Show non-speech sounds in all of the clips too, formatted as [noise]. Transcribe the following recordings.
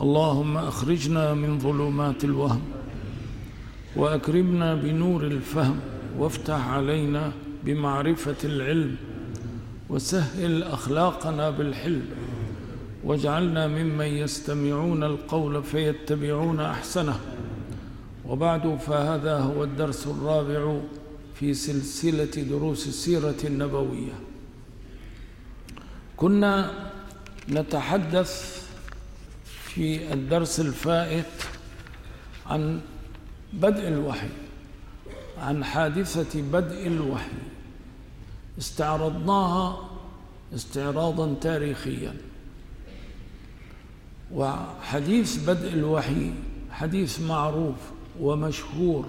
اللهم أخرجنا من ظلمات الوهم وأكرمنا بنور الفهم وافتح علينا بمعرفة العلم وسهل أخلاقنا بالحلم واجعلنا ممن يستمعون القول فيتبعون أحسنه. وبعد فهذا هو الدرس الرابع في سلسلة دروس السيرة النبوية. كنا نتحدث في الدرس الفائت عن بدء الوحي عن حادثة بدء الوحي. استعرضناها استعراضا تاريخيا. وحديث بدء الوحي حديث معروف ومشهور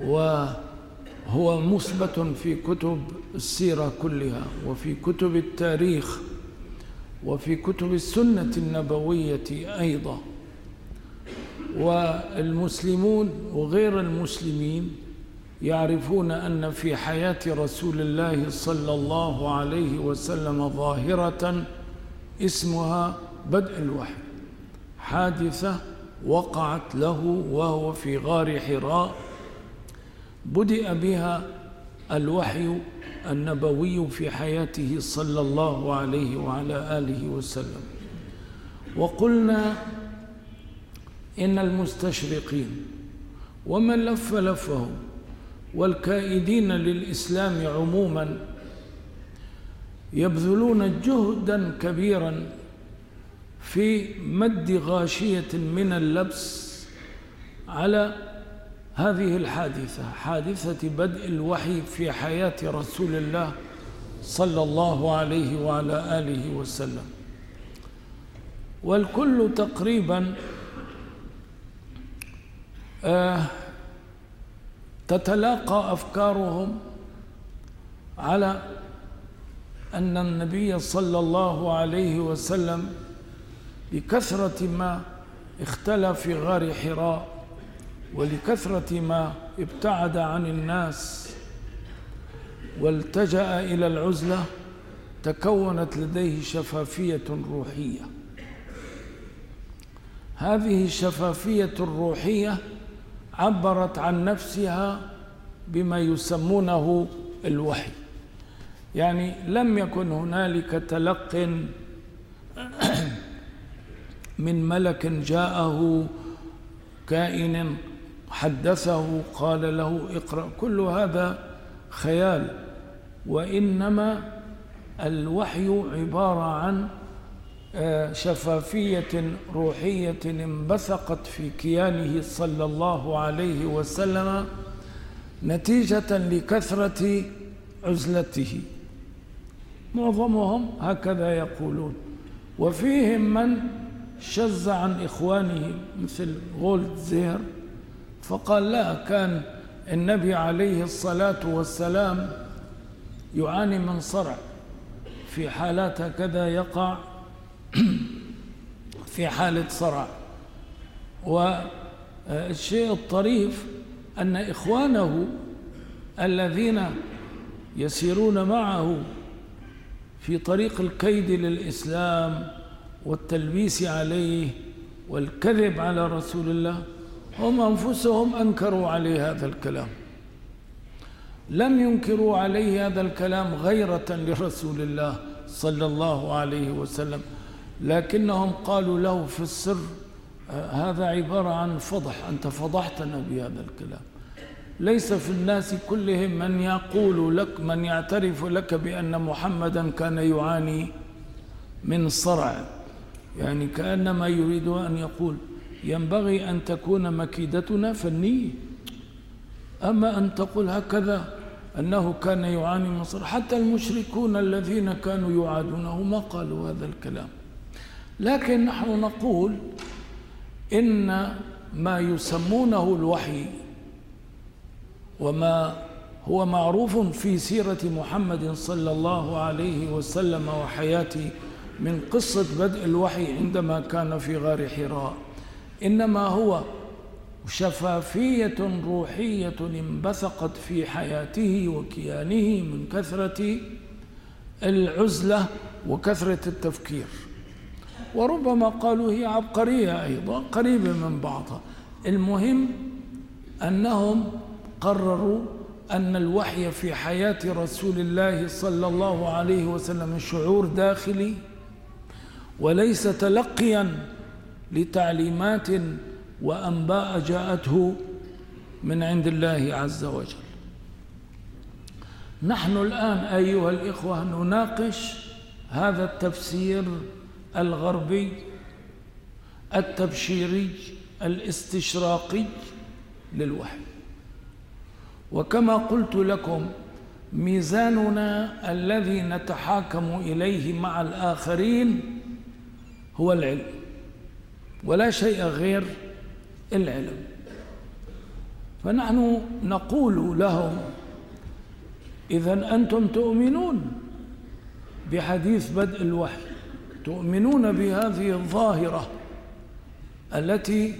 وهو مثبت في كتب السيرة كلها وفي كتب التاريخ وفي كتب السنة النبوية أيضا. والمسلمون وغير المسلمين يعرفون أن في حياة رسول الله صلى الله عليه وسلم ظاهرة اسمها بدء الوحي. حادثة وقعت له وهو في غار حراء. بدأ بها الوحي النبوي في حياته صلى الله عليه وعلى آله وسلم. وقلنا إن المستشرقين ومن لف لفهم والكائدين للإسلام عموما يبذلون جهدا كبيرا في مد غاشية من اللبس على هذه الحادثة حادثة بدء الوحي في حياة رسول الله صلى الله عليه وعلى آله وسلم. والكل تقريبا آه تتلاقى أفكارهم على أن النبي صلى الله عليه وسلم بكثرة ما اختلى في غار حراء ولكثرة ما ابتعد عن الناس والتجأ إلى العزلة تكونت لديه شفافية روحية. هذه الشفافية الروحية عبرت عن نفسها بما يسمونه الوحي. يعني لم يكن هنالك تلق [clears throat] من ملك جاءه كائن حدثه قال له اقرأ كل هذا خيال وإنما الوحي عبارة عن شفافية روحية انبثقت في كيانه صلى الله عليه وسلم نتيجة لكثرة عزلته. معظمهم هكذا يقولون. وفيهم من شز عن إخوانه مثل غولد زير فقال لا كان النبي عليه الصلاة والسلام يعاني من صرع في حالات هكذا يقع [clears throat] في حالة صرع. والشيء الطريف أن إخوانه الذين يسيرون معه في طريق الكيد للإسلام والتلبيس عليه والكذب على رسول الله هم أنفسهم أنكروا عليه هذا الكلام. لم ينكروا عليه هذا الكلام غيرة لرسول الله صلى الله عليه وسلم لكنهم قالوا له في السر هذا عبارة عن فضح أنت فضحتنا بهذا الكلام. ليس في الناس كلهم من يقول لك من يعترف لك بأن محمدا كان يعاني من صرع يعني كأنما يريد أن يقول. ينبغي أن تكون مكيدتنا فنية أما أن تقول هكذا أنه كان يعاني من حتى المشركون الذين كانوا يعادونه ما قالوا هذا الكلام. لكن نحن نقول إن ما يسمونه الوحي وما هو معروف في سيرة محمد صلى الله عليه وسلم وحياته من قصة بدء الوحي عندما كان في غار حراء. إنما هو شفافية روحية انبثقت في حياته وكيانه من كثرة العزلة وكثرة التفكير. وربما قالوا هي عبقرية أيضا قريبة من بعضها. المهم أنهم قرروا أن الوحي في حياة رسول الله صلى الله عليه وسلم شعور داخلي وليس تلقيا لتعليمات وأنباء جاءته من عند الله عز وجل. نحن الآن أيها الإخوة نناقش هذا التفسير الغربي التبشيري الاستشراقي للوحي. وكما قلت لكم ميزاننا الذي نتحاكم إليه مع الآخرين هو العلم. ولا شيء غير العلم. فنحن نقول لهم إذا أنتم تؤمنون بحديث بدء الوحي تؤمنون بهذه الظاهرة التي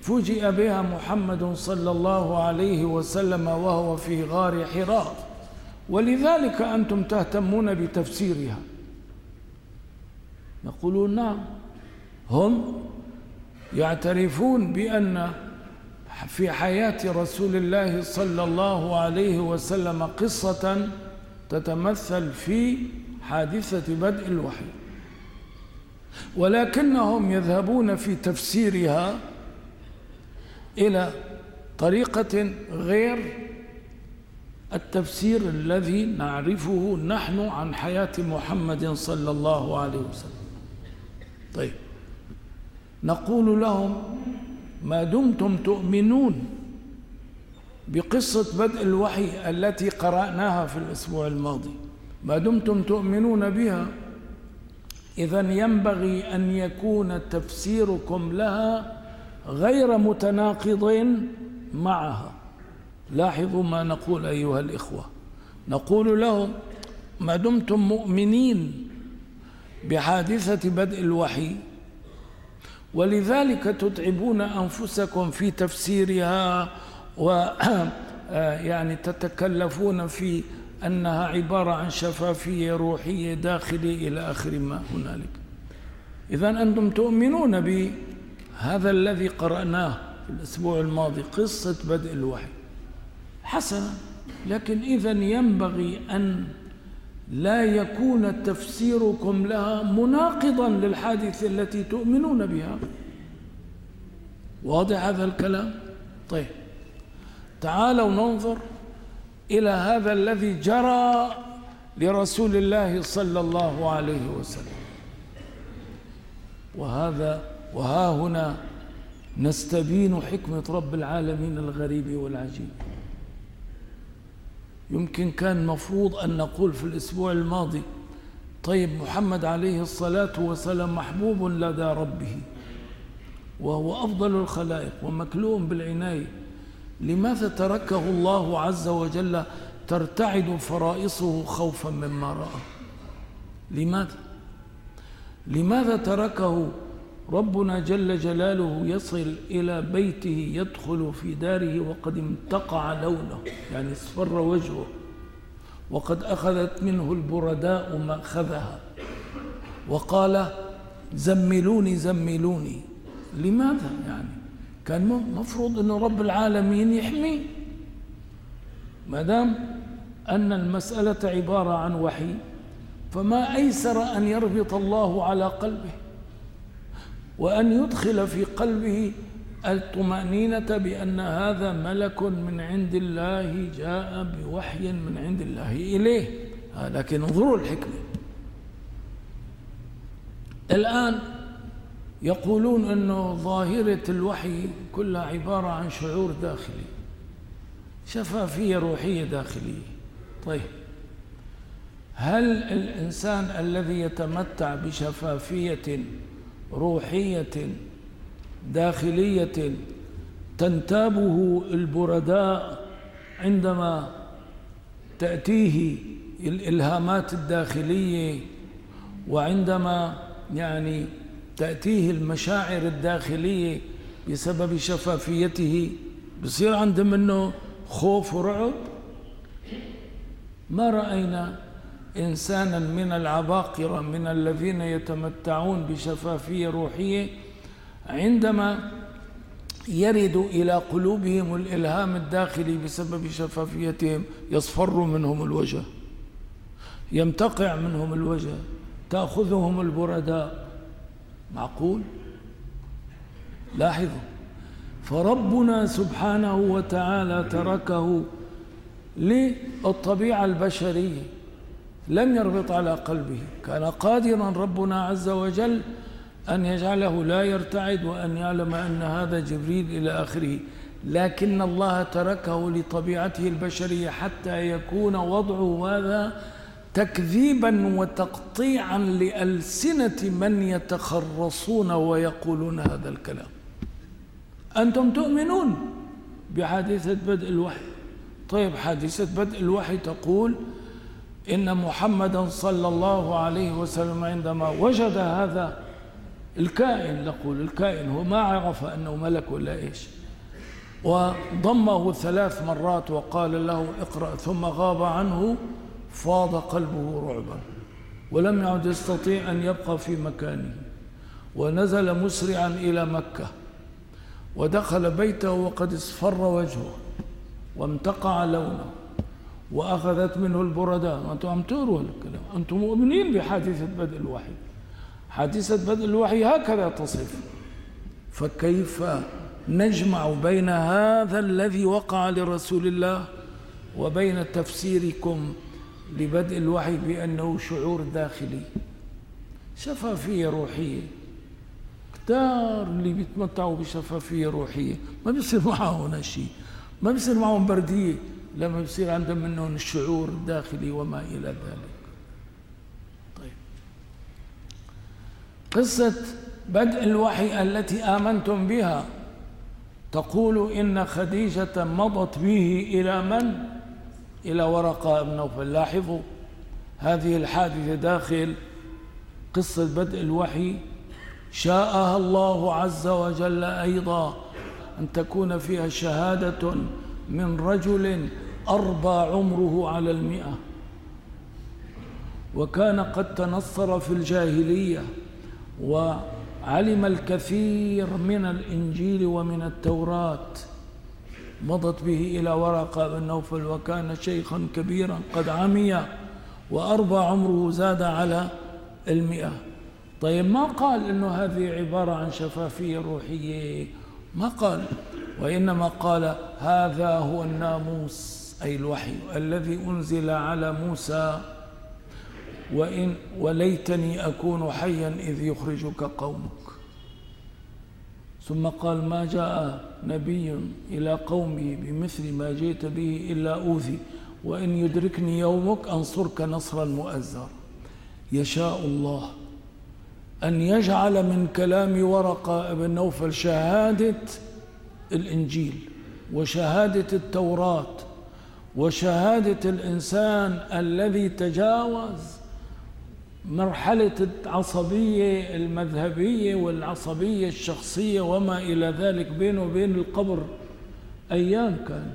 فوجئ بها محمد صلى الله عليه وسلم وهو في غار حراء. ولذلك أنتم تهتمون بتفسيرها. نقول نعم هم يعترفون بأن في حياة رسول الله صلى الله عليه وسلم قصة تتمثل في حادثة بدء الوحي. ولكنهم يذهبون في تفسيرها إلى طريقة غير التفسير الذي نعرفه نحن عن حياة محمد صلى الله عليه وسلم. طيب. نقول لهم ما دمتم تؤمنون بقصة بدء الوحي التي قرأناها في الأسبوع الماضي. ما دمتم تؤمنون بها؟ إذا ينبغي أن يكون تفسيركم لها غير متناقض معها. لاحظوا ما نقول أيها الإخوة. نقول لهم ما دمتم مؤمنين بحادثة بدء الوحي ولذلك تتعبون أنفسكم في تفسيرها و يعني تتكلفون في أنها عبارة عن شفافية روحية داخلية إلى آخر ما هنالك. إذا أنتم تؤمنون بهذا الذي قرأناه في الأسبوع الماضي قصة بدء الوحي. حسنا لكن إذا ينبغي أن لا يكون تفسيركم لها مناقضا للحادثة التي تؤمنون بها. واضح هذا الكلام؟ طيب. تعالوا ننظر إلى هذا الذي جرى لرسول الله صلى الله عليه وسلم. وهذا وها هنا نستبين حكمة رب العالمين الغريب والعجيب. يمكن كان مفروض أن نقول في الأسبوع الماضي طيب محمد عليه الصلاة والسلام محبوب لدى ربه وهو أفضل الخلائق ومكلوم بالعناية لماذا تركه الله عز وجل ترتعد فرائصه خوفا مما رأى؟ لماذا؟ لماذا تركه ربنا جل جلاله يصل إلى بيته يدخل في داره وقد امتقع لونه يعني اصفر وجهه. وقد أخذت منه البرداء ما أخذها وقال زملوني زملوني. لماذا يعني؟ كان مفروض أن رب العالمين يحميه. ما دام أن المسألة عبارة عن وحي فما أيسر أن يربط الله على قلبه؟ وأن يدخل في قلبه الطمأنينة بأن هذا ملك من عند الله جاء بوحي من عند الله إليه. لكن انظروا الحكمة. الآن يقولون أنه ظاهرة الوحي كلها عبارة عن شعور داخلي شفافية روحية داخلية. طيب هل الإنسان الذي يتمتع بشفافية روحية داخلية تنتابه البرداء عندما تأتيه الإلهامات الداخلية وعندما يعني تأتيه المشاعر الداخلية بسبب شفافيته بصير عنده منه خوف ورعب؟ ما رأينا إنسانا من العباقرة من الذين يتمتعون بشفافية روحية عندما يرد إلى قلوبهم الإلهام الداخلي بسبب شفافيتهم يصفر منهم الوجه يمتقع منهم الوجه تأخذهم البرداء. معقول؟ لاحظوا. فربنا سبحانه وتعالى تركه للطبيعة البشرية. لم يربط على قلبه. كان قادرا ربنا عز وجل أن يجعله لا يرتعد وأن يعلم أن هذا جبريل إلى آخره. لكن الله تركه لطبيعته البشرية حتى يكون وضعه هذا تكذيبا وتقطيعا لألسنة من يتخرصون ويقولون هذا الكلام. أنتم تؤمنون بحادثة بدء الوحي؟ طيب حادثة بدء الوحي تقول إن محمدا صلى الله عليه وسلم عندما وجد هذا الكائن نقول الكائن هو ما عرف أنه ملك ولا إيش. وضمه ثلاث مرات وقال له اقرأ ثم غاب عنه فاض قلبه رعبا ولم يعد يستطيع أن يبقى في مكانه. ونزل مسرعا إلى مكة. ودخل بيته وقد اصفر وجهه وامتقع لونه. وأخذت منه البرداء. أنتم عم تقروا الكلام أنتم مؤمنين بحادثة بدء الوحي. حادثة بدء الوحي هكذا تصف. فكيف نجمع بين هذا الذي وقع لرسول الله وبين تفسيركم لبدء الوحي بأنه شعور داخلي؟ شفافية روحية. كتار اللي بيتمتعوا بشفافية روحية. ما بيصير معهم شيء. ما بيصير معهم بردية. لما بيصير عندهم منهم الشعور الداخلي وما إلى ذلك. طيب. قصة بدء الوحي التي آمنتم بها. تقول إن خديجة مضت به إلى من؟ إلى ورقة بن نوفل لاحظوا هذه الحادثة داخل قصة بدء الوحي. شاءها الله عز وجل أيضا أن تكون فيها شهادة من رجل أربى عمره على المئة. وكان قد تنصر في الجاهلية وعلم الكثير من الإنجيل ومن التوراة. مضت به إلى ورقة بن نوفل وكان شيخا كبيرا قد عمي وأربى عمره زاد على المئة. طيب ما قال أنه هذه عبارة عن شفافية روحية؟ ما قال. وإنما قال هذا هو الناموس. أي الوحي. الذي أنزل على موسى وإن وليتني أكون حيا إذ يخرجك قومك. ثم قال ما جاء نبي إلى قومه بمثل ما جئت به إلا أوذي وإن يدركني يومك أنصرك نصرا مؤزرا يشاء الله أن يجعل من كلام ورقة بن نوفل شهادة الإنجيل وشهادة التوراة وشهادة الإنسان الذي تجاوز مرحلة العصبية المذهبية والعصبية الشخصية وما إلى ذلك بينه وبين القبر أيام كان.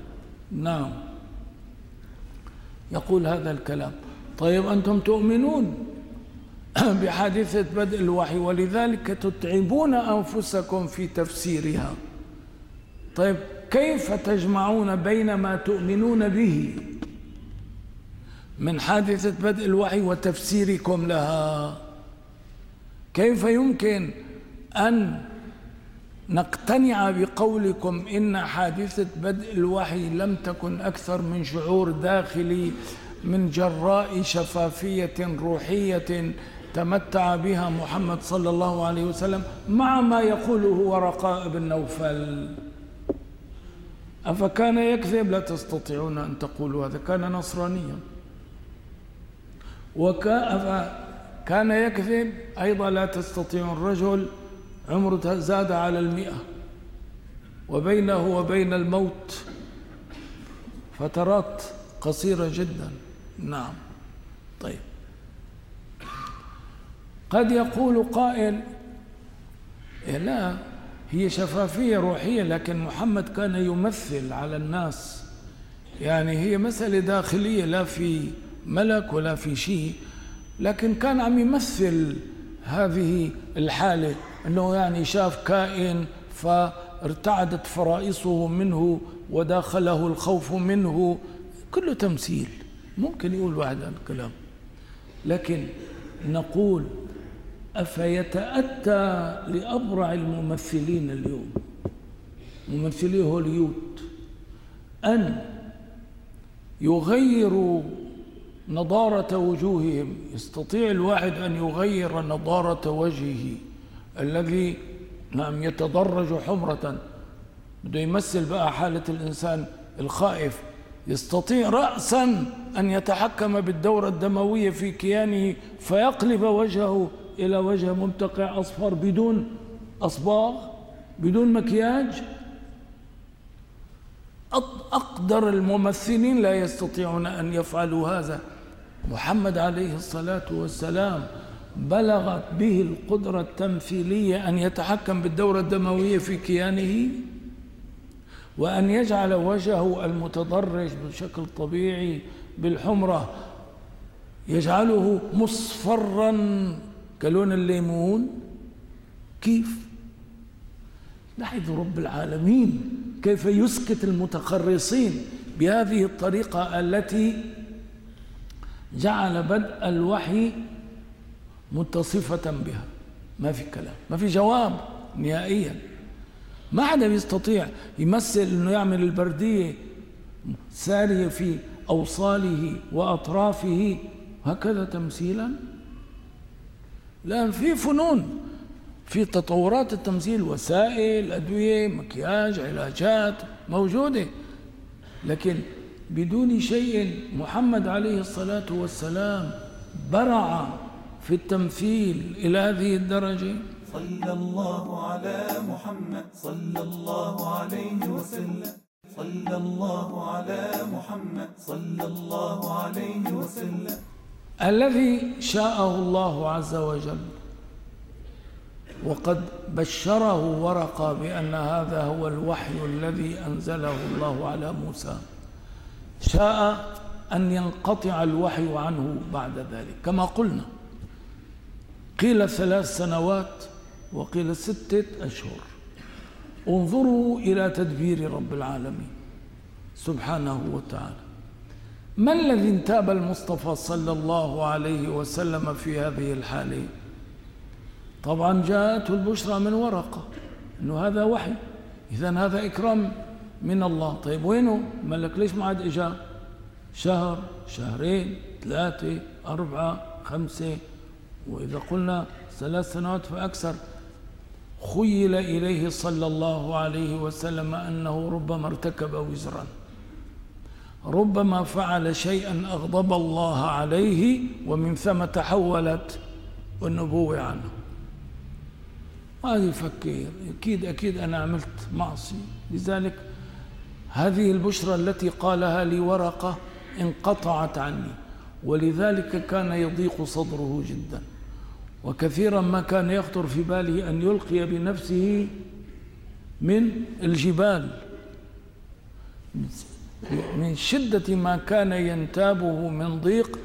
نعم. يقول هذا الكلام. طيب أنتم تؤمنون [clears throat] بحادثة بدء الوحي ولذلك تتعبون أنفسكم في تفسيرها. طيب كيف تجمعون بين ما تؤمنون به؟ من حادثة بدء الوحي وتفسيركم لها. كيف يمكن أن نقتنع بقولكم إن حادثة بدء الوحي لم تكن أكثر من شعور داخلي من جراء شفافية روحية تمتع بها محمد صلى الله عليه وسلم مع ما يقوله ورقاء بن نوفل؟ أفكان يكذب؟ لا تستطيعون أن تقولوا هذا. كان نصرانيا. وكان يكذب؟ أيضا لا تستطيع الرجل عمره زاد على المئة. وبينه وبين الموت فترات قصيرة جدا. نعم. طيب. قد يقول قائل إيه لا. هي شفافية روحية لكن محمد كان يمثل على الناس. يعني هي مسألة داخلية لا في ملك ولا في شيء لكن كان عم يمثل هذه الحالة. أنه يعني شاف كائن فارتعدت فرائصه منه وداخله الخوف منه. كله تمثيل. ممكن يقول واحد الكلام لكن نقول أفيتأتى لأبرع الممثلين اليوم؟ ممثلي هوليود. أن يغيروا نضارة وجوههم. يستطيع الواحد أن يغير نضارة وجهه الذي نعم يتدرج حمرة. بده يمثل بقى حالة الإنسان الخائف. يستطيع رأسا أن يتحكم بالدورة الدموية في كيانه فيقلب وجهه إلى وجه ممتقع أصفر بدون أصباغ بدون مكياج. أقدر الممثلين لا يستطيعون أن يفعلوا هذا. محمد عليه الصلاة والسلام بلغت به القدرة التمثيلية أن يتحكم بالدورة الدموية في كيانه وأن يجعل وجهه المتدرج بشكل طبيعي بالحمرة يجعله مصفرا كلون الليمون. كيف؟ نحيد رب العالمين. كيف يسكت المتخرصين بهذه الطريقة التي جعل بدء الوحي متصفة بها؟ ما في كلام ما في جواب نهائيا. ما حدا بيستطيع يمثل إنه يعمل البردية سارية في أوصاله وأطرافه. هكذا تمثيلا؟ لأن في فنون في تطورات التمثيل وسائل أدوية مكياج علاجات موجودة. لكن بدون شيء محمد عليه الصلاة والسلام برع في التمثيل إلى هذه الدرجة. صلى الله على محمد صلى الله عليه وسلم. صلى الله على محمد صلى الله عليه وسلم. الذي شاءه الله عز وجل. وقد بشره ورقة بأن هذا هو الوحي الذي أنزله الله على موسى. شاء أن ينقطع الوحي عنه بعد ذلك. كما قلنا قيل ثلاث سنوات وقيل ستة أشهر. انظروا إلى تدبير رب العالمين سبحانه وتعالى. ما الذي انتاب المصطفى صلى الله عليه وسلم في هذه الحالة طبعا جاءته البشرى من ورقة إنه هذا وحي. اذا هذا إكرام من الله. طيب وينه؟ ملك ليش ما عاد إجا؟ شهر شهرين ثلاثة أربعة خمسة وإذا قلنا ثلاث سنوات فأكثر. خيل إليه صلى الله عليه وسلم أنه ربما ارتكب وزرا. ربما فعل شيئا أغضب الله عليه ومن ثم تحولت النبوة عنه. ما يفكر أكيد أكيد أنا عملت معصية. لذلك هذه البشرى التي قالها لي ورقة انقطعت عني. ولذلك كان يضيق صدره جدا. وكثيرا ما كان يخطر في باله أن يلقي بنفسه من الجبال. من شدة ما كان ينتابه من ضيق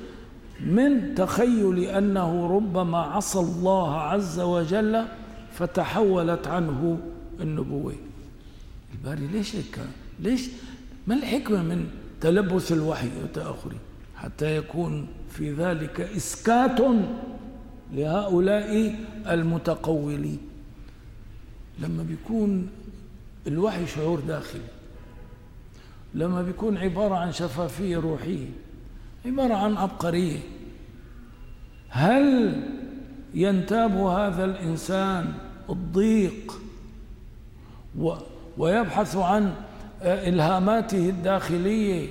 من تخيل أنه ربما عصى الله عز وجل فتحولت عنه النبوة. الباري ليش هيك؟ ليش؟ ما الحكمة من تلبس الوحي وتأخره؟ حتى يكون في ذلك إسكات لهؤلاء المتقولين. لما بيكون الوحي شعور داخلي لما بيكون عبارة عن شفافية روحية عبارة عن عبقرية. هل ينتاب هذا الإنسان الضيق ويبحث عن إلهاماته الداخلية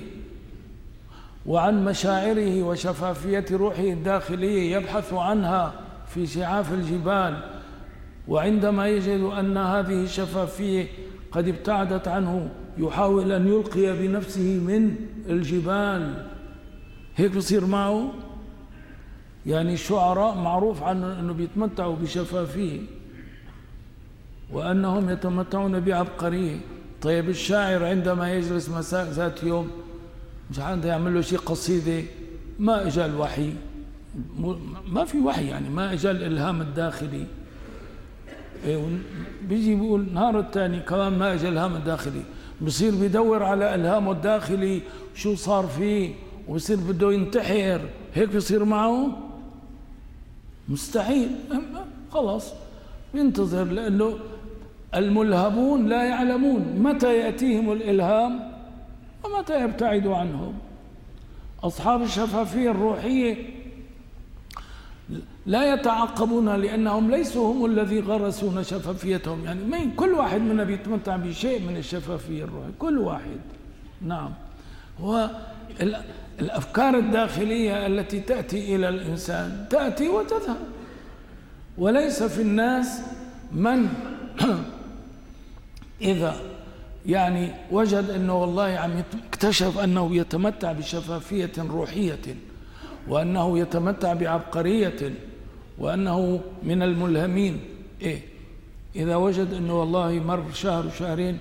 وعن مشاعره وشفافية روحه الداخلية يبحث عنها في شعاف الجبال. وعندما يجد أن هذه الشفافية قد ابتعدت عنه يحاول أن يلقي بنفسه من الجبال. هيك بصير معه؟ يعني الشعراء معروف عنه أنه بيتمتعوا بشفافية وأنهم يتمتعون بعبقرية. طيب الشاعر عندما يجلس مساء ذات يوم مش عنده يعمل له شيء قصيدة؟ ما اجى الوحي. ما في وحي يعني ما اجى الإلهام الداخلي. إيه، بيجي بيقول نهار الثاني كمان ما اجى الهام الداخلي. بصير بيدور على إلهامه الداخلي شو صار فيه وبصير بده ينتحر. هيك بيصير معه؟ مستحيل. خلاص ينتظر لأنه الملهمون لا يعلمون متى يأتيهم الإلهام ومتى يبتعد عنهم. أصحاب الشفافية الروحية لا يتعقبون لأنهم ليسوا هم الذي غرسون شفافيتهم يعني مين كل واحد منا بيتمتع بشيء من الشفافية الروحية. كل واحد. نعم. هو الأفكار الداخلية التي تأتي إلى الإنسان تأتي وتذهب. وليس في الناس من [clears throat] إذا يعني وجد أنه والله عم اكتشف أنه يتمتع بشفافية روحية وأنه يتمتع بعبقرية وأنه من الملهمين. إيه؟ إذا وجد أنه والله مر شهر شهرين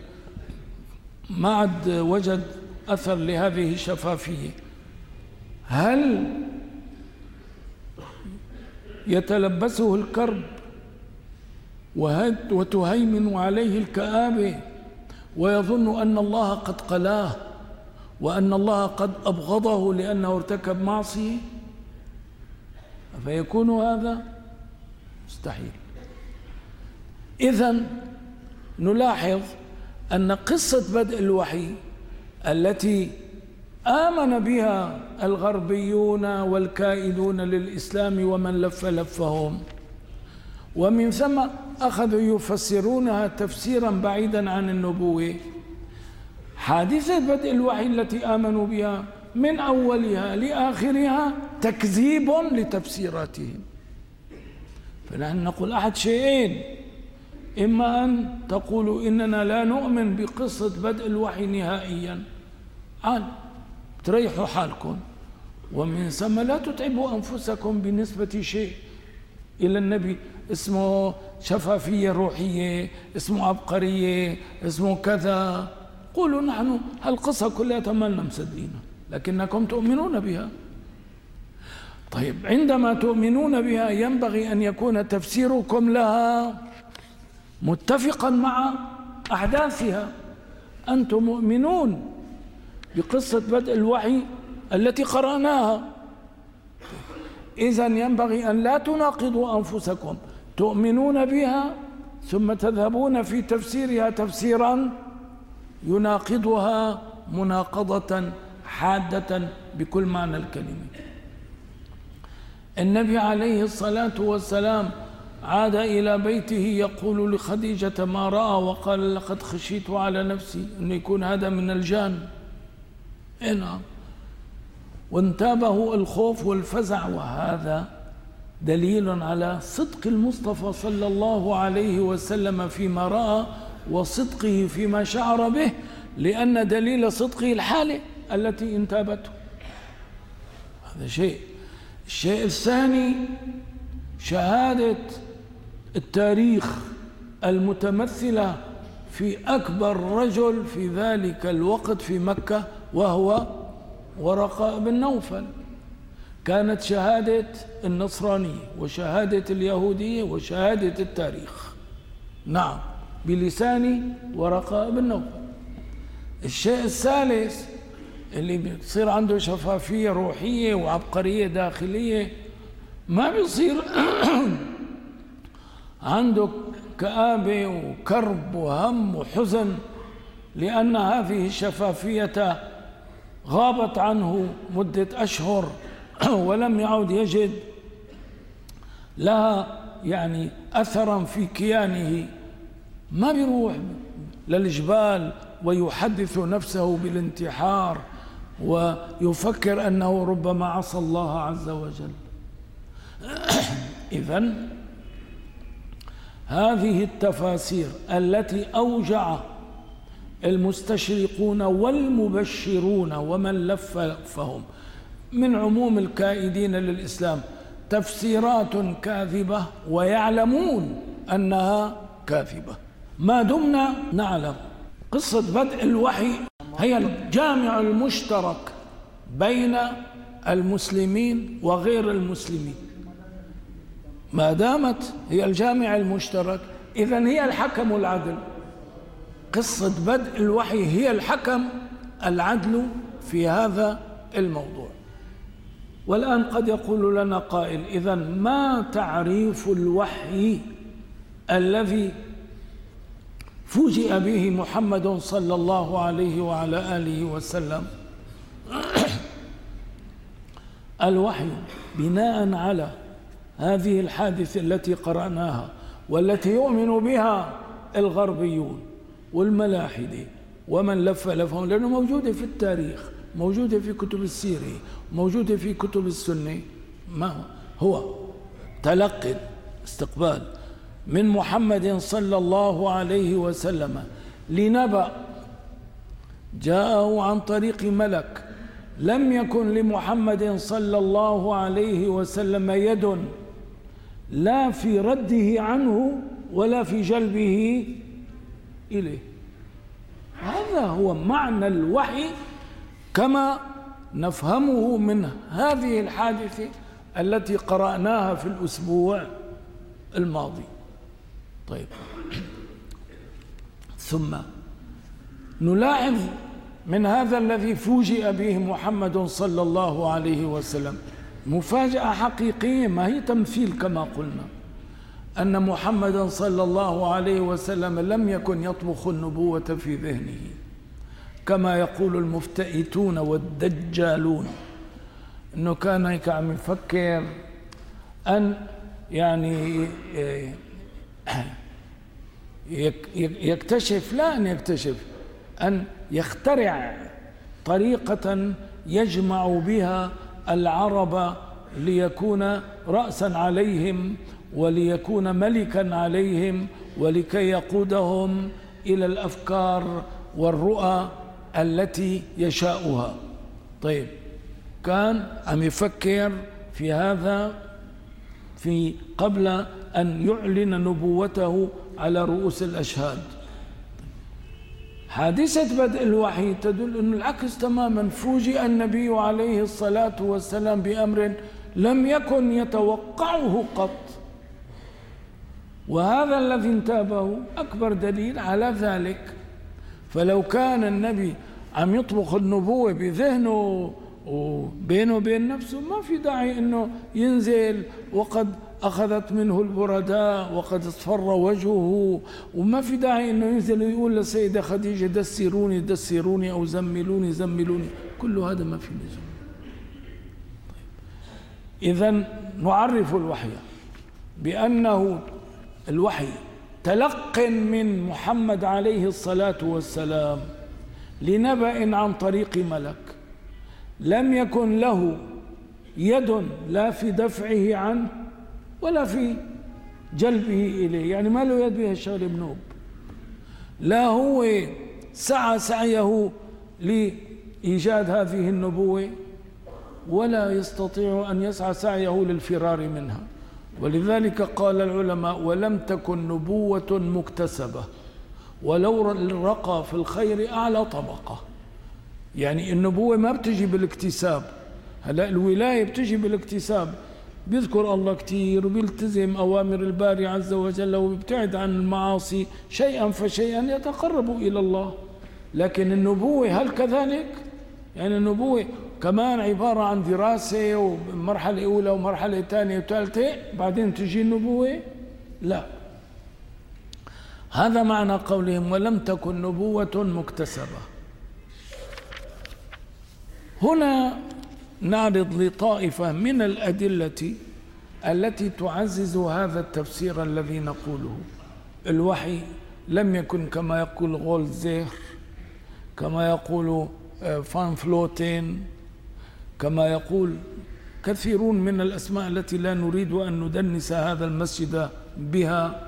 ما عد وجد أثر لهذه الشفافية هل يتلبسه الكرب وتهيمن عليه الكآبة ويظن أن الله قد قلاه وأن الله قد أبغضه لأنه ارتكب معصية؟ فيكون هذا مستحيل. إذا نلاحظ أن قصة بدء الوحي التي آمن بها الغربيون والكائدون للإسلام ومن لف لفهم ومن ثم أخذوا يفسرونها تفسيرا بعيدا عن النبوة. حادثة بدء الوحي التي آمنوا بها من أولها لآخرها تكذيب لتفسيراتهم. فنحن نقول أحد شيئين. إما أن تقولوا إننا لا نؤمن بقصة بدء الوحي نهائيا. عال تريحوا حالكم. ومن ثم لا تتعبوا أنفسكم بالنسبة شيء. إلى النبي اسمه شفافية روحية اسمه عبقرية اسمه كذا. قولوا نحن هالقصة كلها تمنا مصدقينها. لكنكم تؤمنون بها. طيب عندما تؤمنون بها ينبغي أن يكون تفسيركم لها متفقا مع أحداثها. أنتم مؤمنون بقصة بدء الوحي التي قرأناها. إذا ينبغي أن لا تناقضوا أنفسكم. تؤمنون بها ثم تذهبون في تفسيرها تفسيرا يناقضها مناقضة حادة بكل معنى الكلمة. النبي عليه الصلاة والسلام عاد إلى بيته يقول لخديجة ما رأى وقال لقد خشيت على نفسي أن يكون هذا من الجان. إيه نعم. وانتابه الخوف والفزع وهذا دليل على صدق المصطفى صلى الله عليه وسلم فيما رأى وصدقه فيما شعر به لأن دليل صدقه الحالة التي انتابته هذا شيء. الشيء الثاني شهادة التاريخ المتمثلة في أكبر رجل في ذلك الوقت في مكة وهو ورقاء بن نوفل. كانت شهادة النصرانية وشهادة اليهودية وشهادة التاريخ. نعم بلسان ورقاء بن نوفل. الشيء الثالث اللي بيصير عنده شفافية روحية وعبقرية داخلية ما بيصير [clears throat] عنده كآبة وكرب وهم وحزن لأن هذه الشفافية غابت عنه مدة أشهر [clears throat] ولم يعد يجد لها يعني أثرا في كيانه. ما بيروح للجبال ويحدث نفسه بالانتحار. ويفكر أنه ربما عصى الله عز وجل. [clears throat] إذا هذه التفاسير التي أوجع المستشرقون والمبشرون ومن لف لفهم من عموم الكائدين للإسلام تفسيرات كاذبة ويعلمون أنها كاذبة. ما دمنا نعلم. قصة بدء الوحي هي الجامع المشترك بين المسلمين وغير المسلمين. ما دامت هي الجامع المشترك إذا هي الحكم العدل. قصة بدء الوحي هي الحكم العدل في هذا الموضوع. والآن قد يقول لنا قائل إذا ما تعريف الوحي الذي فوجئ به محمد صلى الله عليه وعلى آله وسلم. [clears throat] الوحي بناء على هذه الحادثة التي قرأناها والتي يؤمن بها الغربيون والملاحدة ومن لف لفهم لأنه موجودة في التاريخ موجودة في كتب السيرة موجودة في كتب السنة. ما هو تلقي استقبال. من محمد صلى الله عليه وسلم. لنبأ. جاءه عن طريق ملك. لم يكن لمحمد صلى الله عليه وسلم يد. لا في رده عنه ولا في جلبه إليه. هذا هو معنى الوحي كما نفهمه من هذه الحادثة التي قرأناها في الأسبوع الماضي. طيب. [coughs] ثم نلاحظ من هذا الذي فوجئ به محمد صلى الله عليه وسلم مفاجأة حقيقية ما هي تمثيل كما قلنا أن محمدا صلى الله عليه وسلم لم يكن يطبخ النبوة في ذهنه كما يقول المفتئتون والدجالون. إنه كان عم يفكر أن يعني يكتشف لا أن يكتشف أن يخترع طريقة يجمع بها العرب ليكون راسا عليهم وليكون ملكا عليهم ولكي يقودهم إلى الأفكار والرؤى التي يشاؤها. طيب كان عم يفكر في هذا في قبل أن يعلن نبوته على رؤوس الأشهاد. حادثة بدء الوحي تدل أن العكس تماما. فوجئ النبي عليه الصلاة والسلام بأمر لم يكن يتوقعه قط. وهذا الذي انتابه أكبر دليل على ذلك. فلو كان النبي عم يطبخ النبوة بذهنه وبينه وبين نفسه ما في داعي إنه ينزل. وقد أخذت منه البرداء وقد اصفر وجهه. وما في داعي إنه ينزل ويقول للسيدة خديجة دسروني دسروني أو زملوني زملوني. كل هذا ما في نزول. طيب. إذا نعرف الوحي بأنه الوحي تلق من محمد عليه الصلاة والسلام لنبأ عن طريق ملك. لم يكن له يد لا في دفعه عنه ولا في جلبه إليه. يعني ما له يد بها الشغل بنوب لا هو سعى سعيه لإيجاد هذه النبوة ولا يستطيع أن يسعى سعيه للفرار منها. ولذلك قال العلماء ولم تكن نبوة مكتسبة ولو رقى في الخير أعلى طبقة. يعني النبوة ما بتجي بالاكتساب. هلا الولاية بتجي بالاكتساب. بيذكر الله كثير وبيلتزم أوامر الباري عز وجل وبيبتعد عن المعاصي شيئا فشيئا يتقرب إلى الله. لكن النبوة هل كذلك؟ يعني النبوة كمان عبارة عن دراسة ومرحلة أولى ومرحلة ثانية وثالثة بعدين تجي النبوة؟ لا. هذا معنى قولهم ولم تكن نبوة مكتسبة. هنا نعرض لطائفة من الأدلة التي تعزز هذا التفسير الذي نقوله. الوحي لم يكن كما يقول غولزير كما يقول آه، فان فلوتين كما يقول كثيرون من الأسماء التي لا نريد أن ندنس هذا المسجد بها.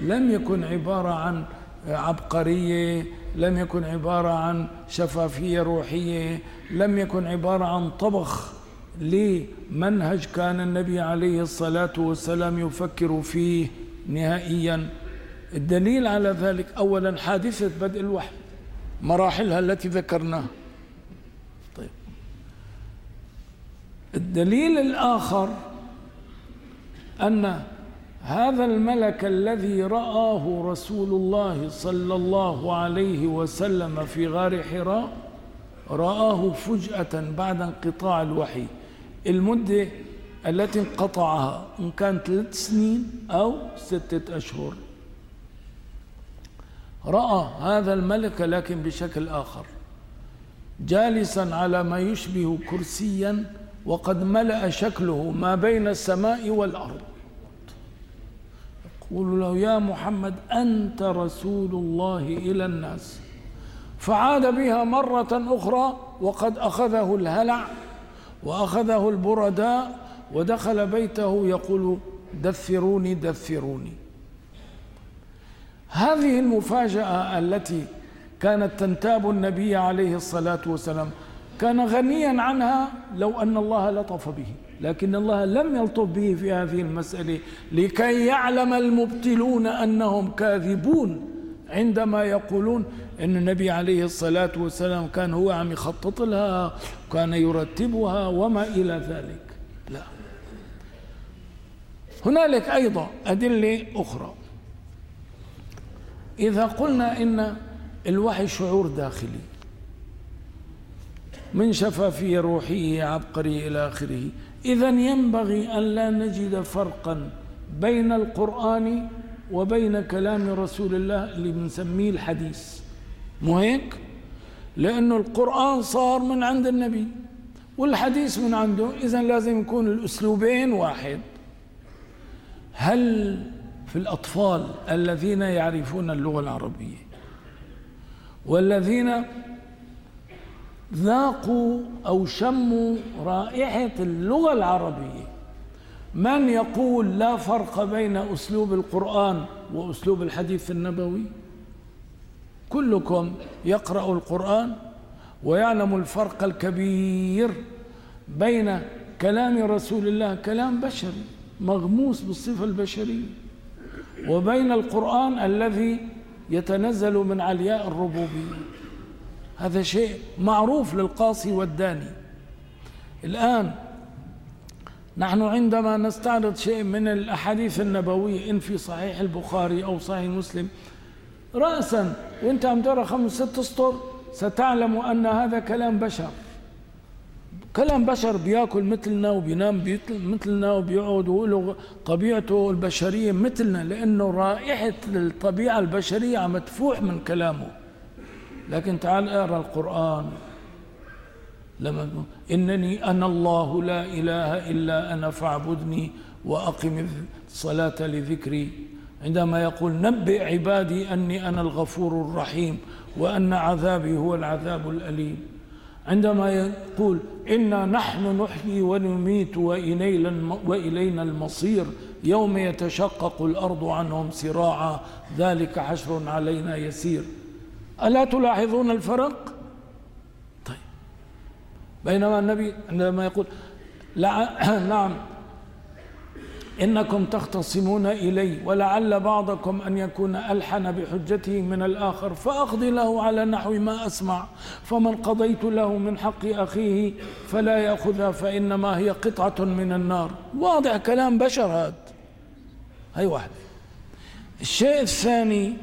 لم يكن عبارة عن عبقرية لم يكن عبارة عن شفافية روحية لم يكن عبارة عن طبخ لمنهج كان النبي عليه الصلاة والسلام يفكر فيه نهائيا. الدليل على ذلك أولا حادثة بدء الوحي مراحلها التي ذكرناها. طيب. الدليل الآخر أن هذا الملك الذي رآه رسول الله صلى الله عليه وسلم في غار حراء رآه فجأة بعد انقطاع الوحي. المدة التي انقطعها إن كانت ثلاث سنين أو ستة أشهر. رأى هذا الملك لكن بشكل آخر. جالسا على ما يشبه كرسيا وقد ملأ شكله ما بين السماء والأرض. يقول له يا محمد أنت رسول الله إلى الناس. فعاد بها مرة أخرى وقد أخذه الهلع وأخذه البرداء ودخل بيته يقول دثروني دثروني. هذه المفاجأة التي كانت تنتاب النبي عليه الصلاة والسلام كان غنيا عنها لو أن الله لطف به. لكن الله لم يلطف به في هذه المسألة لكي يعلم المبطلون أنهم كاذبون عندما يقولون أن النبي عليه الصلاة والسلام كان هو عم يخطط لها كان يرتبها وما إلى ذلك. لا. هنالك أيضا أدلة أخرى. إذا قلنا إن الوحي شعور داخلي من شفافية روحية عبقرية إلى آخره. إذا ينبغي أن لا نجد فرقا بين القرآن وبين كلام رسول الله اللي بنسميه الحديث. مو هيك؟ لأنه القرآن صار من عند النبي والحديث من عنده. إذا لازم يكون الأسلوبين واحد. هل في الأطفال الذين يعرفون اللغة العربية والذين ذاقوا أو شموا رائحة اللغة العربية. من يقول لا فرق بين أسلوب القرآن وأسلوب الحديث النبوي؟ كلكم يقرأ القرآن ويعلم الفرق الكبير بين كلام رسول الله كلام بشري مغموس بالصفة البشرية. وبين القرآن الذي يتنزل من علياء الربوبية. هذا شيء معروف للقاصي والداني. الآن نحن عندما نستعرض شيء من الأحاديث النبوية إن في صحيح البخاري أو صحيح مسلم رأسا وانت عم ترى خمس ست أسطر ستعلم أن هذا كلام بشر. كلام بشر بيأكل مثلنا وبينام مثلنا وبيقعد وله طبيعته البشرية مثلنا لأنه رائحة الطبيعة البشرية عم تفوح من كلامه. لكن تعال اقرأ القرآن. لما إنني أنا الله لا إله إلا أنا فاعبدني وأقم الصلاة لذكري. عندما يقول نبئ عبادي أني أنا الغفور الرحيم وأن عذابي هو العذاب الأليم. عندما يقول إنا نحن نحيي ونميت وإلينا المصير يوم يتشقق الأرض عنهم سراعا ذلك حشر علينا يسير. ألا تلاحظون الفرق؟ طيب. بينما النبي عندما يقول [clears throat] نعم. إنكم تختصمون إلي ولعل بعضكم أن يكون ألحن بحجته من الآخر فأقضي له على نحو ما أسمع. فمن قضيت له من حق أخيه فلا يأخذها فإنما هي قطعة من النار. واضح كلام بشر هذا. هي واحدة الشيء الثاني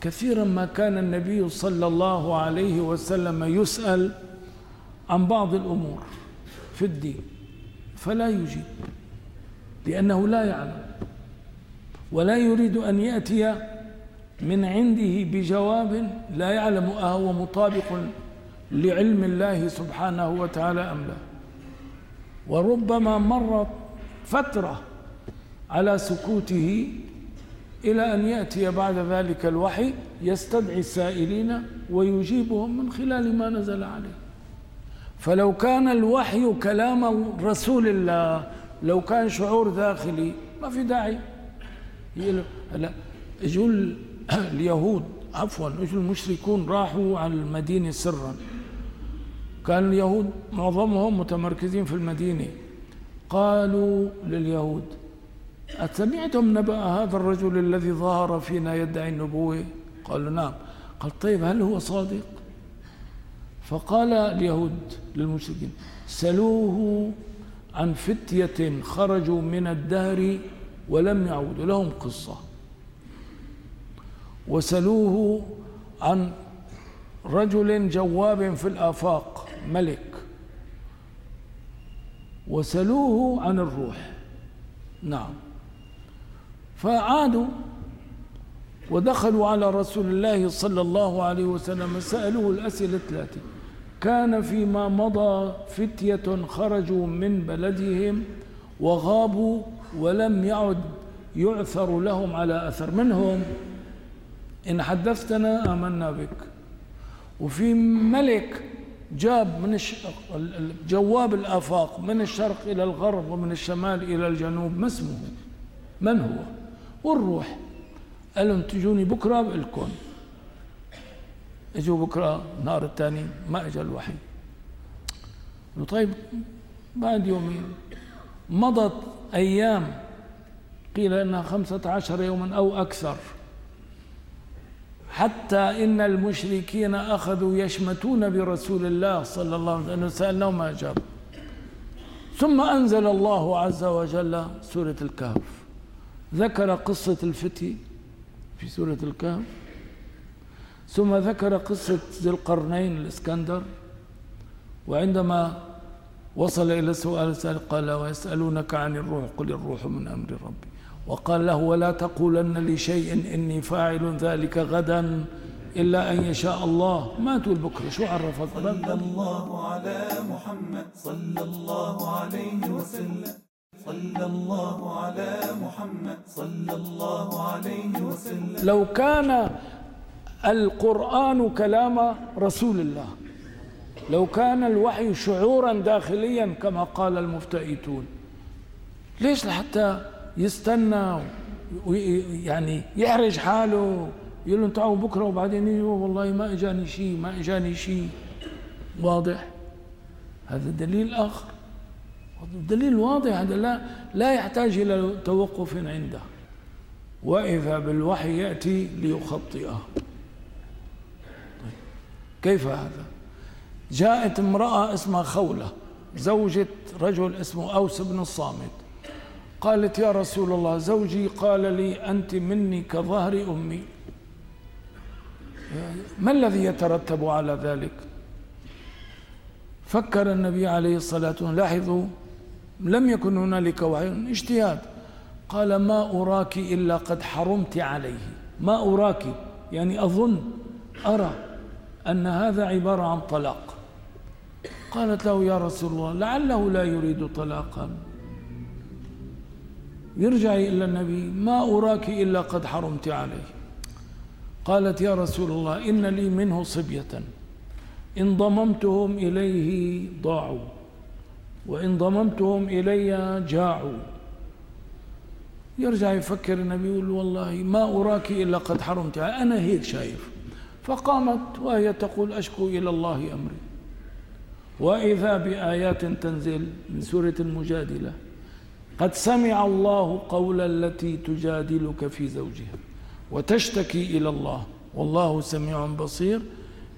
كثيرا ما كان النبي صلى الله عليه وسلم يسأل عن بعض الأمور في الدين فلا يجيب لأنه لا يعلم ولا يريد أن يأتي من عنده بجواب لا يعلم أهو مطابق لعلم الله سبحانه وتعالى أم لا. وربما مرت فترة على سكوته إلى أن يأتي بعد ذلك الوحي يستدعي السائلين ويجيبهم من خلال ما نزل عليه. فلو كان الوحي كلام رسول الله لو كان شعور داخلي ما في داعي. اجوا [clears throat] اليهود عفوا اجوا المشركون راحوا على المدينة سرا. كان اليهود معظمهم متمركزين في المدينة. قالوا لليهود أسمعتم نبأ هذا الرجل الذي ظهر فينا يدعي النبوة؟ قالوا نعم. قال طيب هل هو صادق؟ فقال اليهود للمشركين سلوه عن فتية خرجوا من الدهر ولم يعودوا لهم قصة. وسلوه عن رجل جواب في الآفاق ملك. وسلوه عن الروح. نعم. فعادوا ودخلوا على رسول الله صلى الله عليه وسلم سألوه الأسئلة التي كان فيما مضى فتية خرجوا من بلدهم وغابوا ولم يعد يعثر لهم على أثر. منهم إن حدثتنا آمنا بك. وفي ملك جاب من جواب الآفاق من الشرق إلى الغرب ومن الشمال إلى الجنوب ما اسمه؟ من هو؟ والروح. قال لهم تجوني بكرة بقلكم اجوا بكرة النهار الثاني ما اجى الوحي. طيب بعد يومين. مضت أيام. قيل إنها خمسة عشر يوما أو أكثر. حتى إن المشركين أخذوا يشمتون برسول الله صلى الله عليه وسلم سألناه ما أجاب ثم أنزل الله عز وجل سورة الكهف. ذكر قصة الفتي في سورة الكهف ثم ذكر قصة ذي القرنين الإسكندر وعندما وصل إلى سؤال السائل قال ويسألونك عن الروح قل الروح من أمر ربي. وقال له ولا تقولن لشيء إني فاعل ذلك غدا إلا أن يشاء الله. ما تقول بكرة شو عرفك صلى الله على محمد صلى الله عليه وسلم. صلى الله على محمد صلى الله عليه وسلم لو كان القرآن كلام رسول الله لو كان الوحي شعورا داخليا كما قال المفتئتون ليش لحتى يستنى يعني يحرج حاله يقول لهم تعالوا بكرة وبعدين يقول والله ما إجاني شيء ما إجاني شيء. واضح؟ هذا دليل آخر. دليل واضح هذا لا لا يحتاج إلى توقف عنده. وإذا بالوحي يأتي ليخطئه. طيب كيف هذا؟ جاءت امرأة اسمها خولة زوجة رجل اسمه أوس بن الصامت. قالت يا رسول الله زوجي قال لي أنت مني كظهر أمي. ما الذي يترتب على ذلك؟ فكر النبي عليه الصلاة والسلام لاحظوا لم يكن هنالك وحي اجتهاد. قال ما أراك إلا قد حرمت عليه. ما أراك؟ يعني أظن أرى أن هذا عبارة عن طلاق. قالت له يا رسول الله لعله لا يريد طلاقا. يرجع إلى النبي ما أراك إلا قد حرمت عليه. قالت يا رسول الله إن لي منه صبية. إن ضممتهم إليه ضاعوا. وإن ضممتهم إلي جاعوا. يرجع يفكر النبي يقول والله ما أراك إلا قد حرمت. عليه أنا هيك شايف. فقامت وهي تقول أشكو إلى الله أمري. وإذا بآيات تنزل من سورة المجادلة قد سمع الله قول التي تجادلك في زوجها وتشتكي إلى الله. والله سميع بصير.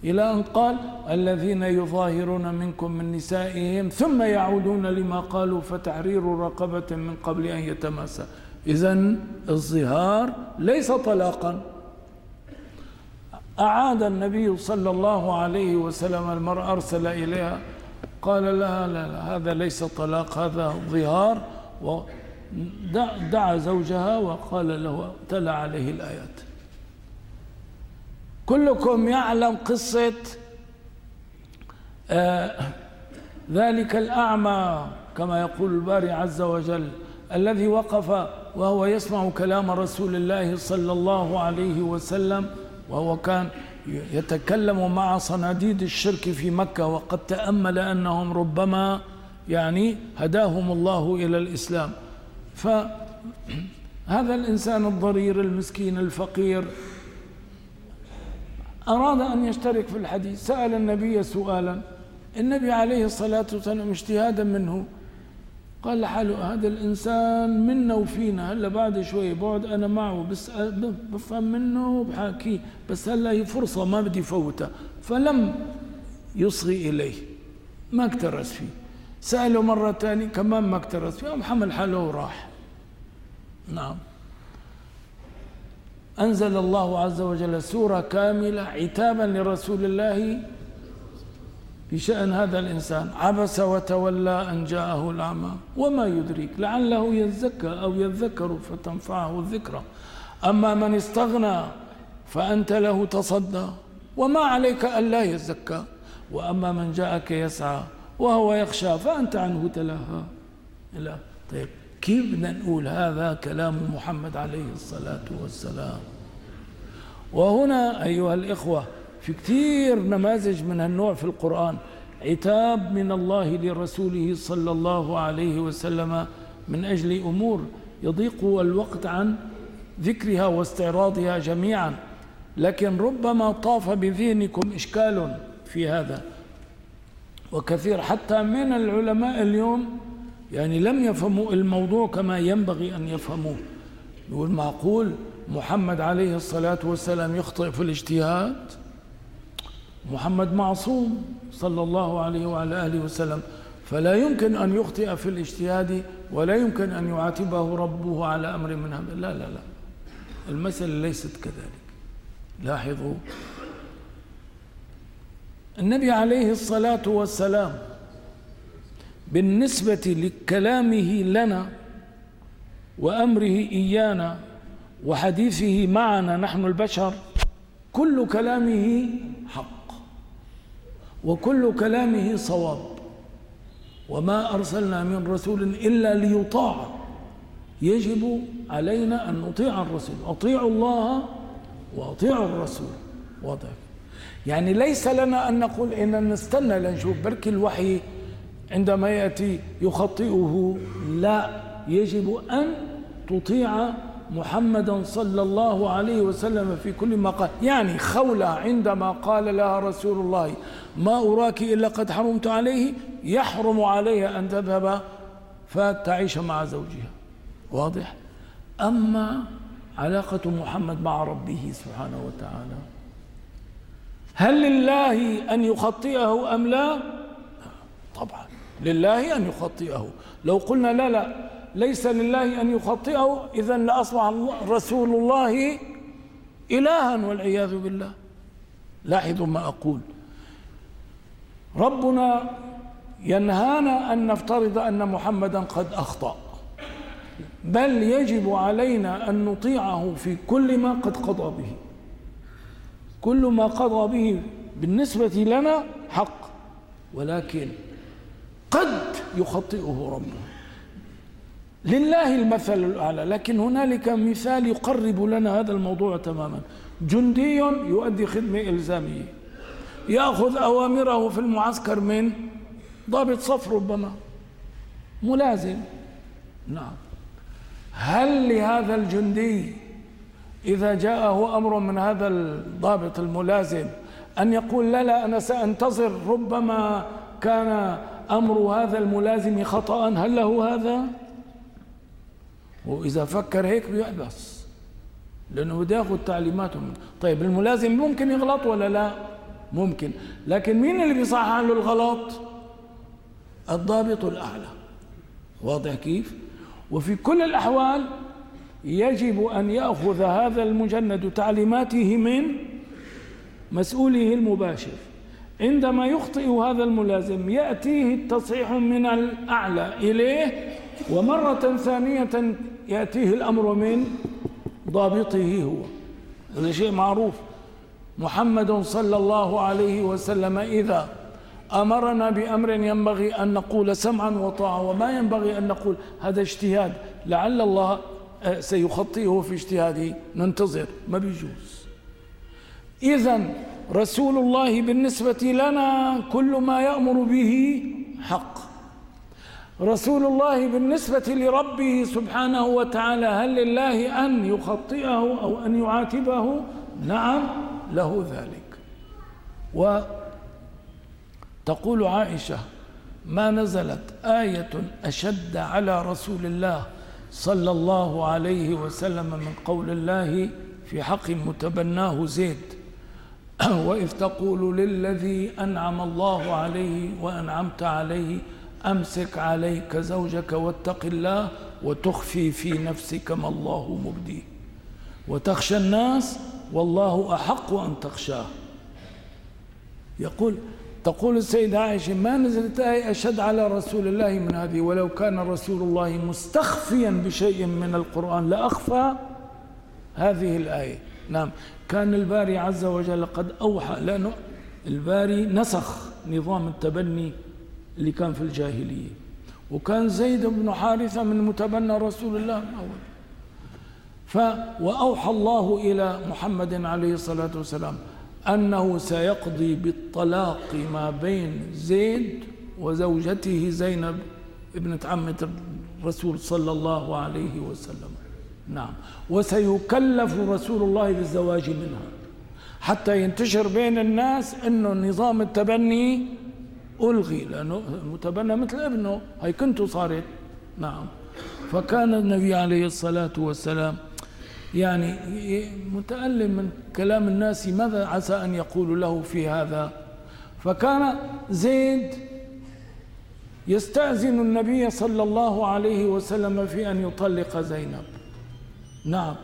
إلى أن قال الذين يظاهرون منكم من نسائهم ثم يعودون لما قالوا فتحرير رقبة من قبل أن يتماسى إذا الظهار ليس طلاقا. أعاد النبي صلى الله عليه وسلم المرأة أرسل إليها قال لها لا, لا هذا ليس طلاق هذا ظهار. ودعا زوجها وقال له تلا عليه الآيات. كلكم يعلم قصة آه ذلك الأعمى كما يقول الباري عز وجل الذي وقف وهو يسمع كلام رسول الله صلى الله عليه وسلم وهو كان يتكلم مع صناديد الشرك في مكة وقد تأمل أنهم ربما يعني هداهم الله إلى الإسلام. فهذا الإنسان الضرير المسكين الفقير أراد أن يشترك في الحديث سأل النبي سؤالا. النبي عليه الصلاة والسلام اجتهادا منه. قال لحاله هذا الإنسان منا وفينا هلا بعد شوي بعد أنا معه بس بفهم منه وبحاكيه بس هلا هي فرصة ما بدي فوتها فلم يصغي إليه. ما اكترث فيه. سأله مرة ثانية كمان ما اكترث فيه. قام حمل حاله وراح. نعم. أنزل الله عز وجل سورة كاملة عتابا لرسول الله في شأن هذا الإنسان. عبس وتولى أن جاءه الأعمى. وما يدريك لعله يزكى أو يذكر فتنفعه الذكرى. أما من استغنى فأنت له تصدى. وما عليك ألا يزكى. وأما من جاءك يسعى وهو يخشى فأنت عنه تلهى. لا طيب. كيف بدنا نقول هذا كلام محمد عليه الصلاة والسلام؟ وهنا أيها الإخوة في كثير نماذج من هالنوع في القرآن عتاب من الله لرسوله صلى الله عليه وسلم من أجل أمور يضيق الوقت عن ذكرها واستعراضها جميعا. لكن ربما طاف بذهنكم إشكال في هذا. وكثير حتى من العلماء اليوم يعني لم يفهموا الموضوع كما ينبغي أن يفهموه. يقول معقول محمد عليه الصلاة والسلام يخطئ في الاجتهاد؟ محمد معصوم صلى الله عليه وعلى آله وسلم. فلا يمكن أن يخطئ في الاجتهاد ولا يمكن أن يعاتبه ربه على أمر من هذا. لا لا لا. المسألة ليست كذلك. لاحظوا. النبي عليه الصلاة والسلام بالنسبة لكلامه لنا وأمره إيانا وحديثه معنا نحن البشر كل كلامه حق وكل كلامه صواب. وما أرسلنا من رسول إلا ليطاع. يجب علينا أن نطيع الرسول. أطيعوا الله وأطيعوا الرسول. واضح. يعني ليس لنا أن نقول إن نستنى لنشوف برك الوحي عندما يأتي يخطئه لا يجب أن تطيع محمدا صلى الله عليه وسلم في كل ما قال. يعني خولة عندما قال لها رسول الله ما أراك إلا قد حرمت عليه يحرم عليها أن تذهب فتعيش مع زوجها. واضح؟ أما علاقة محمد مع ربه سبحانه وتعالى هل لله أن يخطئه أم لا؟ طبعا. لله أن يخطئه. لو قلنا لا لا ليس لله أن يخطئه إذا لأصبح رسول الله إلها والعياذ بالله. لاحظوا ما أقول. ربنا ينهانا أن نفترض أن محمدا قد أخطأ. بل يجب علينا أن نطيعه في كل ما قد قضى به. كل ما قضى به بالنسبة لنا حق. ولكن قد يخطئه ربنا لله المثل الأعلى لكن هنالك مثال يقرب لنا هذا الموضوع تماما. جندي يؤدي خدمة إلزامية. يأخذ أوامره في المعسكر من ضابط صف ربما. ملازم. نعم. هل لهذا الجندي إذا جاءه أمر من هذا الضابط الملازم أن يقول لا لا أنا سأنتظر ربما كان أمر هذا الملازم خطأ هل له هذا؟ وإذا فكر هيك بيحبس لأنه بده ياخذ تعليماتهم طيب الملازم ممكن يغلط ولا لا؟ ممكن لكن مين اللي بيصحح له الغلط؟ الضابط الأعلى واضح كيف؟ وفي كل الأحوال يجب أن يأخذ هذا المجند تعليماته من مسؤوله المباشر عندما يخطئ هذا الملازم يأتيه التصحيح من الأعلى إليه ومرة ثانية يأتيه الأمر من ضابطه هو. هذا شيء معروف. محمد صلى الله عليه وسلم إذا أمرنا بأمر ينبغي أن نقول سمعا وطاعة وما ينبغي أن نقول هذا اجتهاد لعل الله آه، سيخطئه في اجتهاده. ننتظر. ما بيجوز. إذا رسول الله بالنسبة لنا كل ما يأمر به حق. رسول الله بالنسبة لربه سبحانه وتعالى هل لله أن يخطئه أو أن يعاتبه؟ نعم له ذلك. وتقول عائشة ما نزلت آية أشد على رسول الله صلى الله عليه وسلم من قول الله في حق متبناه زيد؟ [coughs] وإذ تقول للذي أنعم الله عليه وأنعمت عليه أمسك عليك زوجك واتق الله وتخفي في نفسك ما الله مبديه وتخشى الناس والله أحق أن تخشاه. يقول تقول السيدة عائشة ما نزلت آية أشد على رسول الله من هذه؟ ولو كان رسول الله مستخفيا بشيء من القرآن لأخفى هذه الآية. نعم. كان الباري عز وجل قد أوحى لأنه الباري نسخ نظام التبني اللي كان في الجاهلية. وكان زيد بن حارثة من متبنى رسول الله من أول. ف وأوحى الله إلى محمد عليه الصلاة والسلام أنه سيقضي بالطلاق ما بين زيد وزوجته زينب ابنة عمة الرسول صلى الله عليه وسلم. نعم. وسيكلف رسول الله بالزواج منها. حتى ينتشر بين الناس إنه نظام التبني ألغي لأنه المتبنى مثل ابنه. هي كنت صارت. نعم. فكان النبي عليه الصلاة والسلام يعني متألم من كلام الناس ماذا عسى أن يقولوا له في هذا. فكان زيد يستأذن النبي صلى الله عليه وسلم في أن يطلق زينب. نعم.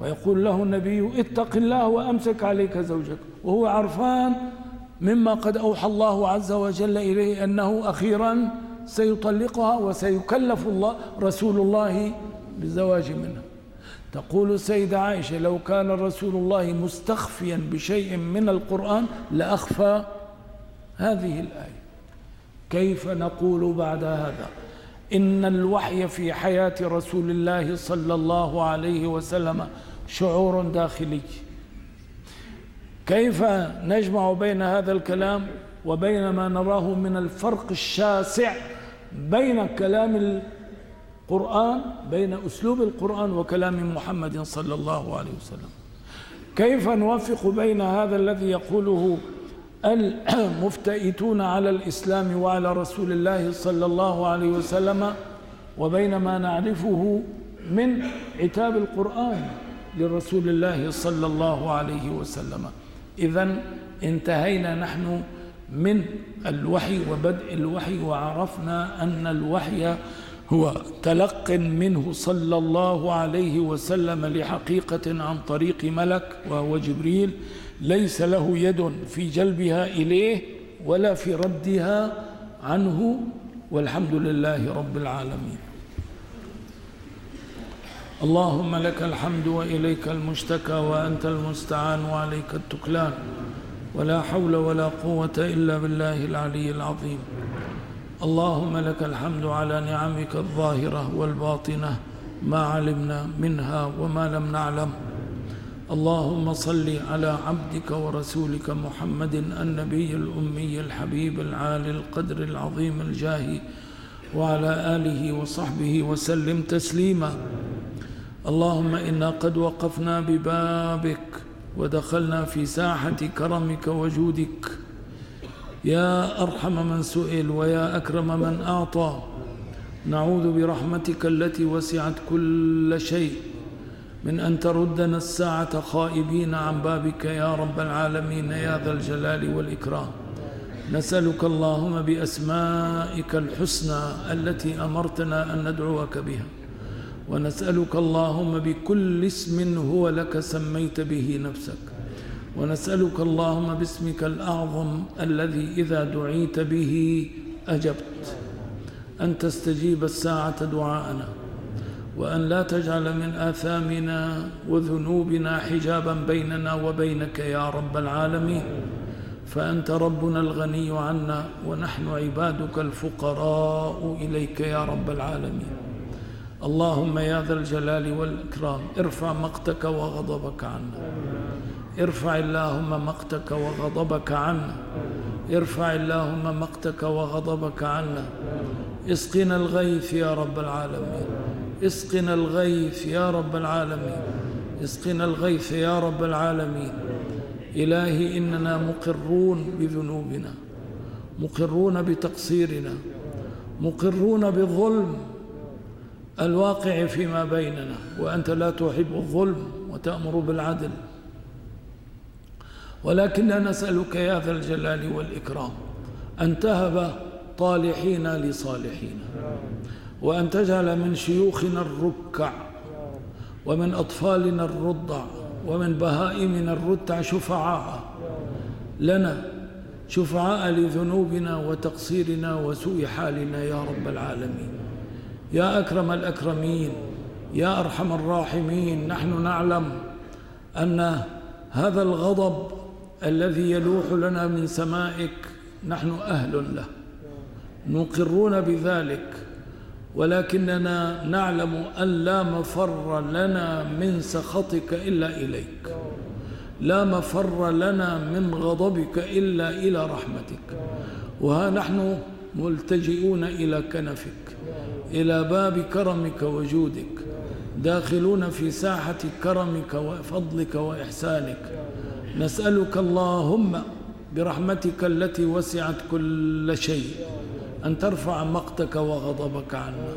ويقول له النبي اتق الله وأمسك عليك زوجك. وهو عرفان مما قد أوحى الله عز وجل إليه أنه أخيرا سيطلقها وسيكلف الله رسول الله بالزواج منها تقول السيدة عائشة لو كان رسول الله مستخفيا بشيء من القرآن لأخفى هذه الآية. كيف نقول بعد هذا؟ إن الوحي في حياة رسول الله صلى الله عليه وسلم شعور داخلي. كيف نجمع بين هذا الكلام وبين ما نراه من الفرق الشاسع بين كلام القرآن بين أسلوب القرآن وكلام محمد صلى الله عليه وسلم؟ كيف نوفق بين هذا الذي يقوله المفتئتون على الإسلام وعلى رسول الله صلى الله عليه وسلم وبين ما نعرفه من عتاب القرآن لرسول الله صلى الله عليه وسلم. إذا انتهينا نحن من الوحي وبدء الوحي وعرفنا أن الوحي هو تلق منه صلى الله عليه وسلم لحقيقة عن طريق ملك وهو جبريل. ليس له يد في جلبها إليه ولا في ردها عنه والحمد لله رب العالمين. اللهم لك الحمد وإليك المشتكى وأنت المستعان وعليك التكلان. ولا حول ولا قوة إلا بالله العلي العظيم. اللهم لك الحمد على نعمك الظاهرة والباطنة. ما علمنا منها وما لم نعلم. اللهم صل على عبدك ورسولك محمد النبي الأمي الحبيب العالي القدر العظيم الجاه وعلى آله وصحبه وسلم تسليما. اللهم إنا قد وقفنا ببابك ودخلنا في ساحة كرمك وجودك. يا أرحم من سئل ويا أكرم من أعطى. نعوذ برحمتك التي وسعت كل شيء. من أن تردنا الساعة خائبين عن بابك يا رب العالمين يا ذا الجلال والإكرام. نسألك اللهم بأسمائك الحسنى التي أمرتنا أن ندعوك بها. ونسألك اللهم بكل اسم هو لك سميت به نفسك. ونسألك اللهم باسمك الأعظم الذي إذا دعيت به أجبت. أن تستجيب الساعة دعاءنا. وأن لا تجعل من آثامنا وذنوبنا حجابا بيننا وبينك يا رب العالمين. فأنت ربنا الغني عنا ونحن عبادك الفقراء إليك يا رب العالمين. اللهم يا ذا الجلال والإكرام ارفع مقتك وغضبك عنا. ارفع اللهم مقتك وغضبك عنا. ارفع اللهم مقتك وغضبك عنا. اسقنا الغيث يا رب العالمين. اسقنا الغيث يا رب العالمين. اسقنا الغيث يا رب العالمين. إلهي إننا مقرون بذنوبنا مقرون بتقصيرنا مقرون بالظلم الواقع فيما بيننا. وأنت لا تحب الظلم وتأمر بالعدل. ولكننا نسألك يا ذا الجلال والإكرام أن تهب طالحين لصالحين. وأن تجعل من شيوخنا الركع ومن أطفالنا الرضع ومن بهائمنا الرتع شفعاء لنا شفعاء لذنوبنا وتقصيرنا وسوء حالنا يا رب العالمين. يا أكرم الأكرمين يا أرحم الراحمين نحن نعلم أن هذا الغضب الذي يلوح لنا من سمائك نحن أهل له. نقرون بذلك ولكننا نعلم أن لا مفر لنا من سخطك إلا إليك. لا مفر لنا من غضبك إلا إلى رحمتك. وها نحن ملتجئون إلى كنفك إلى باب كرمك وجودك داخلون في ساحة كرمك وفضلك وإحسانك. نسألك اللهم برحمتك التي وسعت كل شيء. أن ترفع مقتك وغضبك عنا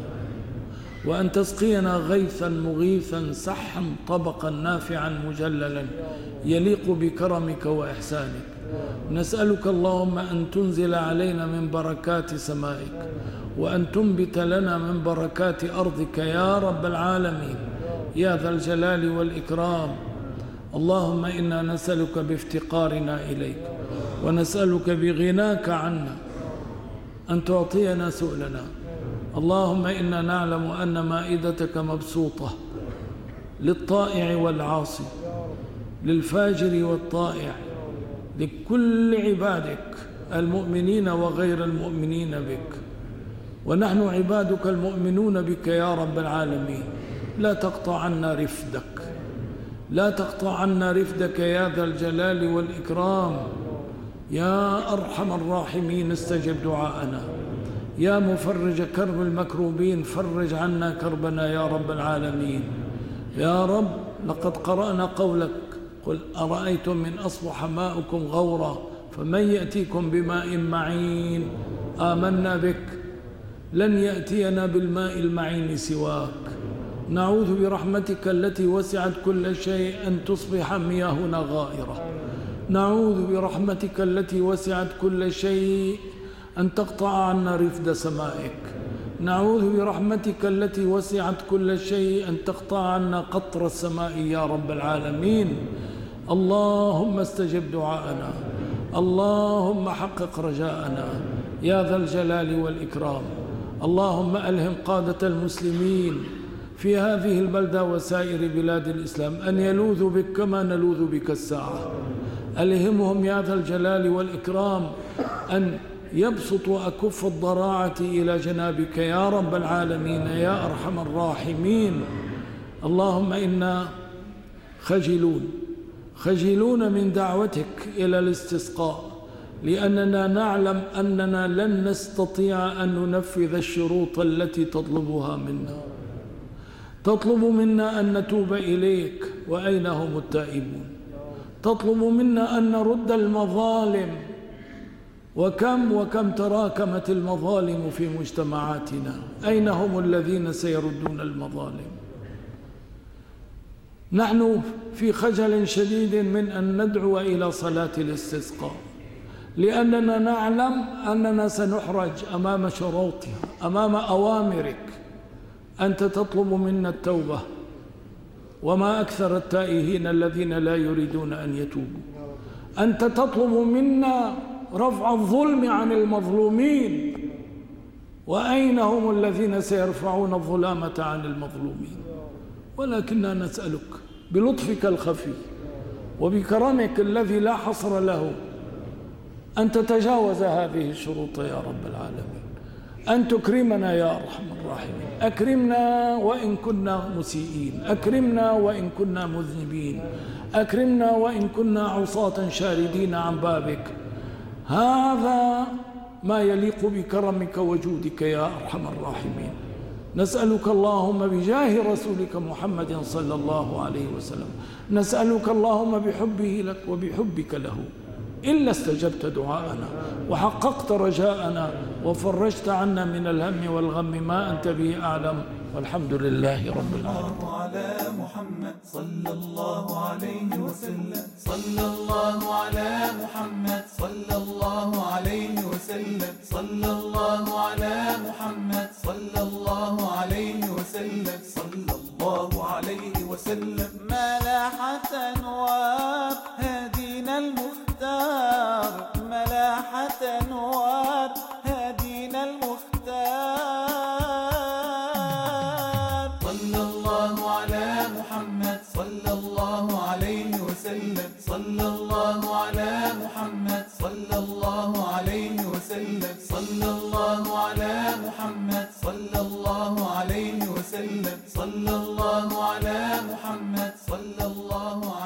وأن تسقينا غيثا مغيثا سحا طبقا نافعا مجللا يليق بكرمك وإحسانك. نسألك اللهم أن تنزل علينا من بركات سمائك وأن تنبت لنا من بركات أرضك يا رب العالمين يا ذا الجلال والإكرام. اللهم إنا نسألك بافتقارنا إليك ونسألك بغناك عنا أن تعطينا سؤلنا. اللهم إنا نعلم أن مائدتك مبسوطة للطائع والعاصي للفاجر والطائع لكل عبادك المؤمنين وغير المؤمنين بك. ونحن عبادك المؤمنون بك يا رب العالمين. لا تقطع عنا رفدك. لا تقطع عنا رفدك يا ذا الجلال والإكرام. يا أرحم الراحمين استجب دعاءنا. يا مفرج كرب المكروبين فرج عنا كربنا يا رب العالمين. يا رب لقد قرأنا قولك. قل أرأيتم من أصبح ماؤكم غورا فمن يأتيكم بماء معين؟ آمنا بك. لن يأتينا بالماء المعين سواك. نعوذ برحمتك التي وسعت كل شيء أن تصبح مياهنا غائرة نعوذ برحمتك التي وسعت كل شيء أن تقطع عنا رفد سمائك. نعوذ برحمتك التي وسعت كل شيء أن تقطع عنا قطر السماء يا رب العالمين. اللهم استجب دعاءنا. اللهم حقق رجاءنا. يا ذا الجلال والإكرام. اللهم ألهم قادة المسلمين في هذه البلدة وسائر بلاد الإسلام. أن يلوذوا بك كما نلوذ بك الساعة. ألهمهم يا ذا الجلال والإكرام أن يبسطوا أكف الضراعة إلى جنابك يا رب العالمين يا أرحم الراحمين. اللهم إنا خجلون خجلون من دعوتك إلى الاستسقاء لأننا نعلم أننا لن نستطيع أن ننفذ الشروط التي تطلبها منا. تطلب منا أن نتوب إليك وأين هم التائبون؟ تطلب منا أن نرد المظالم. وكم وكم تراكمت المظالم في مجتمعاتنا. أين هم الذين سيردون المظالم؟ نحن في خجل شديد من أن ندعو إلى صلاة الاستسقاء لأننا نعلم أننا سنحرج أمام شروطها أمام أوامرك. أنت تطلب منا التوبة. وما أكثر التائهين الذين لا يريدون أن يتوبوا. أنت تطلب منا رفع الظلم عن المظلومين. وأين هم الذين سيرفعون الظلامة عن المظلومين؟ ولكننا نسألك بلطفك الخفي وبكرمك الذي لا حصر له أن تتجاوز هذه الشروط يا رب العالمين. أن تكرمنا يا أرحم الراحمين. أكرمنا وإن كنا مسيئين. أكرمنا وإن كنا مذنبين. أكرمنا وإن كنا عصاة شاردين عن بابك. هذا ما يليق بكرمك وجودك يا أرحم الراحمين. نسألك اللهم بجاه رسولك محمد صلى الله عليه وسلم. نسألك اللهم بحبه لك وبحبك له. إلا استجبت دعاءنا وحققت رجاءنا وفرجت عنا من الهم والغم ما أنت به أعلم. والحمد لله رب العالمين. على محمد صلى الله عليه وسلم. صلى الله على محمد صلى الله عليه وسلم. صلى الله على محمد صلى الله عليه وسلم. صلى الله عليه وسلم. ملاحة أنوار هدينا المختار ملاحة أنوار هدينا المختار. صلى الله على محمد صلى الله عليه وسلم. صلى الله على محمد صلى الله عليه وسلم. صلى الله على محمد صلى الله عليه وسلم. صلى الله على محمد صلى الله عليه